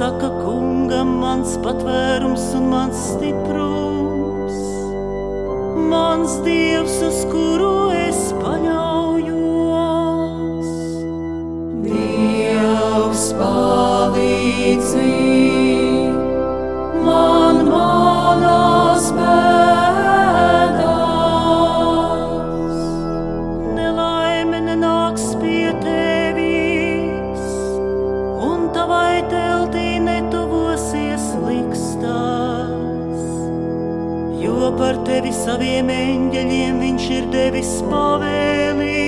saka kungam mans patvērums un mans stiprums, mans dievs, uz Tevi saviem eņģeļiem viņš ir devis pavēli,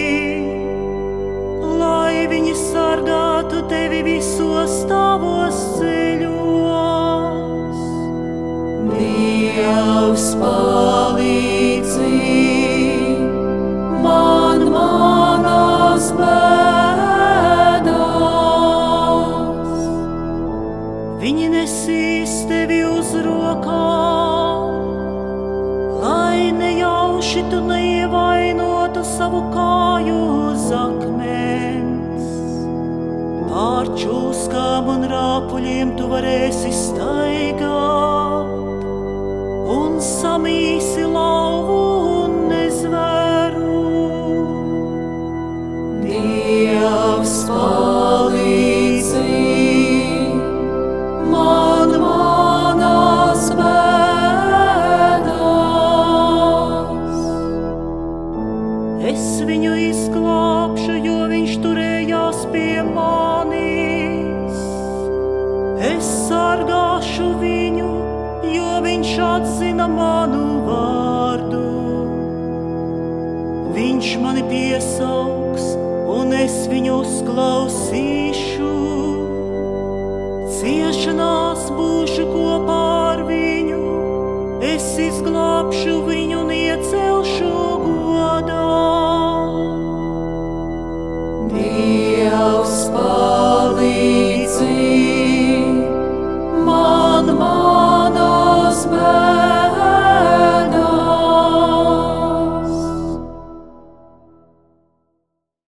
lai viņi sargātu tevi visos tavos ceļos. Dievs palīdzi man manās bēdās. Viņi nesīs tevi uz rokām, nejauši tu neievainotu savu kāju uz akmens. Pār čūskām un rāpuļiem tu varēsi staigāt, Es sargāšu viņu, jo viņš atzina manu vārdu. Viņš mani piesaugs, un es viņu uzklausīšu. Ciešanās būšu